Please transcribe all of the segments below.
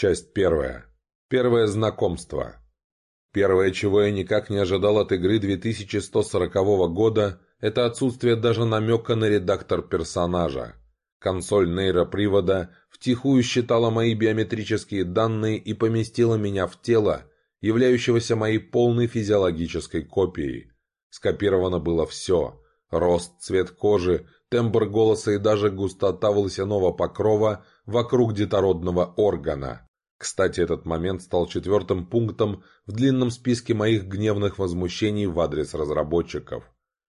Часть первая. Первое знакомство. Первое, чего я никак не ожидал от игры 2140 года, это отсутствие даже намека на редактор персонажа. Консоль нейропривода втихую считала мои биометрические данные и поместила меня в тело, являющегося моей полной физиологической копией. Скопировано было все – рост, цвет кожи, тембр голоса и даже густота волосяного покрова вокруг детородного органа. Кстати, этот момент стал четвертым пунктом в длинном списке моих гневных возмущений в адрес разработчиков.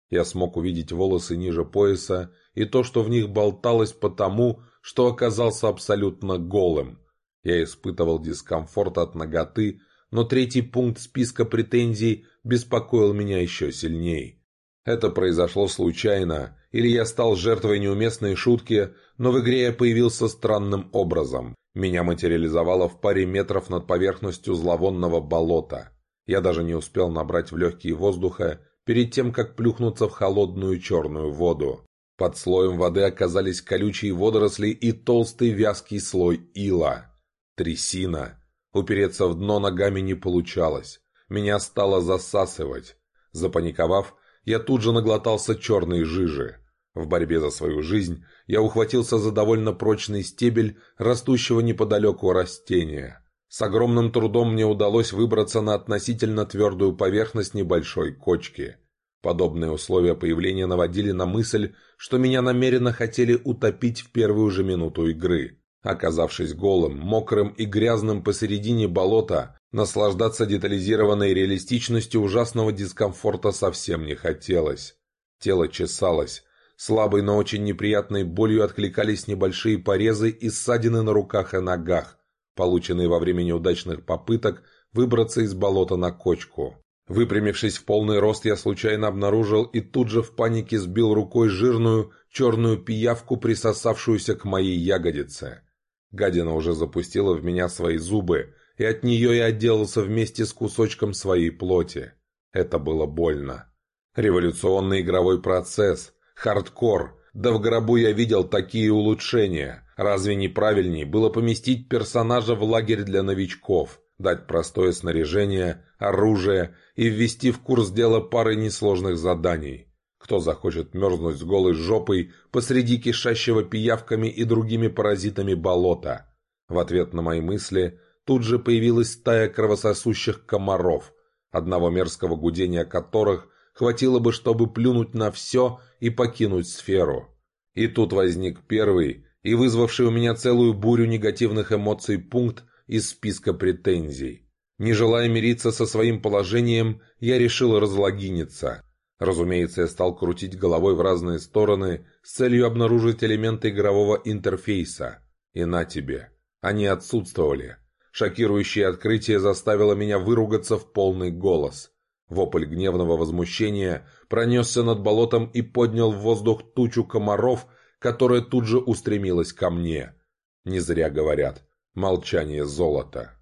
Я смог увидеть волосы ниже пояса и то, что в них болталось потому, что оказался абсолютно голым. Я испытывал дискомфорт от ноготы, но третий пункт списка претензий беспокоил меня еще сильнее. Это произошло случайно, или я стал жертвой неуместной шутки, но в игре я появился странным образом. Меня материализовало в паре метров над поверхностью зловонного болота. Я даже не успел набрать в легкие воздуха перед тем, как плюхнуться в холодную черную воду. Под слоем воды оказались колючие водоросли и толстый вязкий слой ила. Трясина. Упереться в дно ногами не получалось. Меня стало засасывать. Запаниковав, я тут же наглотался черной жижи. В борьбе за свою жизнь я ухватился за довольно прочный стебель растущего неподалеку растения. С огромным трудом мне удалось выбраться на относительно твердую поверхность небольшой кочки. Подобные условия появления наводили на мысль, что меня намеренно хотели утопить в первую же минуту игры. Оказавшись голым, мокрым и грязным посередине болота, наслаждаться детализированной реалистичностью ужасного дискомфорта совсем не хотелось. Тело чесалось, Слабой, но очень неприятной болью откликались небольшие порезы и ссадины на руках и ногах, полученные во время неудачных попыток выбраться из болота на кочку. Выпрямившись в полный рост, я случайно обнаружил и тут же в панике сбил рукой жирную черную пиявку, присосавшуюся к моей ягодице. Гадина уже запустила в меня свои зубы, и от нее я отделался вместе с кусочком своей плоти. Это было больно. Революционный игровой процесс – Хардкор. Да в гробу я видел такие улучшения. Разве не правильней было поместить персонажа в лагерь для новичков, дать простое снаряжение, оружие и ввести в курс дела пары несложных заданий? Кто захочет мерзнуть с голой жопой посреди кишащего пиявками и другими паразитами болота? В ответ на мои мысли тут же появилась стая кровососущих комаров, одного мерзкого гудения которых хватило бы, чтобы плюнуть на все и покинуть сферу. И тут возник первый и вызвавший у меня целую бурю негативных эмоций пункт из списка претензий. Не желая мириться со своим положением, я решил разлогиниться. Разумеется, я стал крутить головой в разные стороны с целью обнаружить элементы игрового интерфейса. И на тебе. Они отсутствовали. Шокирующее открытие заставило меня выругаться в полный голос. Вопль гневного возмущения пронесся над болотом и поднял в воздух тучу комаров, которая тут же устремилась ко мне. Не зря говорят «молчание золота».